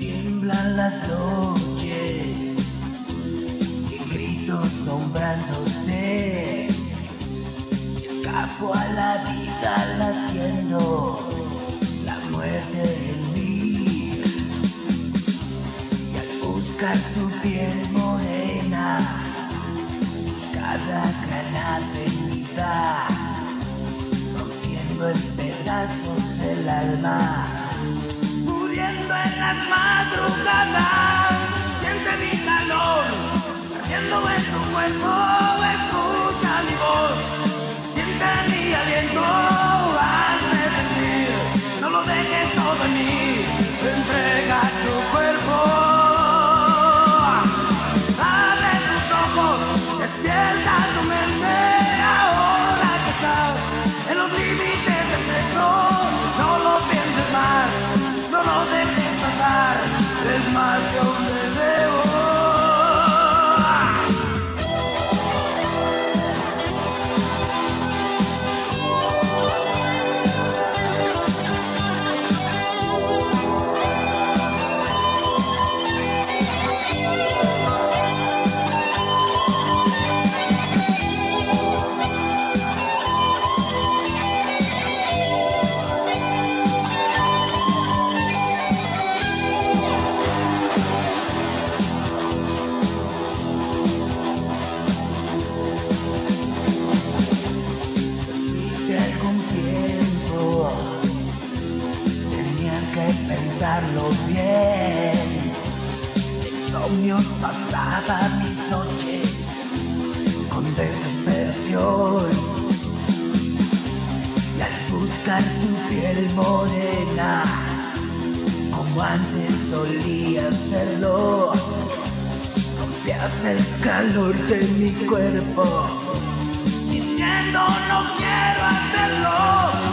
Tiemblan las noches, y gritos nombrándose, escapo a la vida, latiendo la muerte en mí, y al buscar tu tiempo. tonight. my domain. de pensarlo bien. En pasaba mis noches con desesperación. Y al buscar tu piel morena, como antes solía hacerlo, rompías el calor de mi cuerpo, diciendo no quiero hacerlo.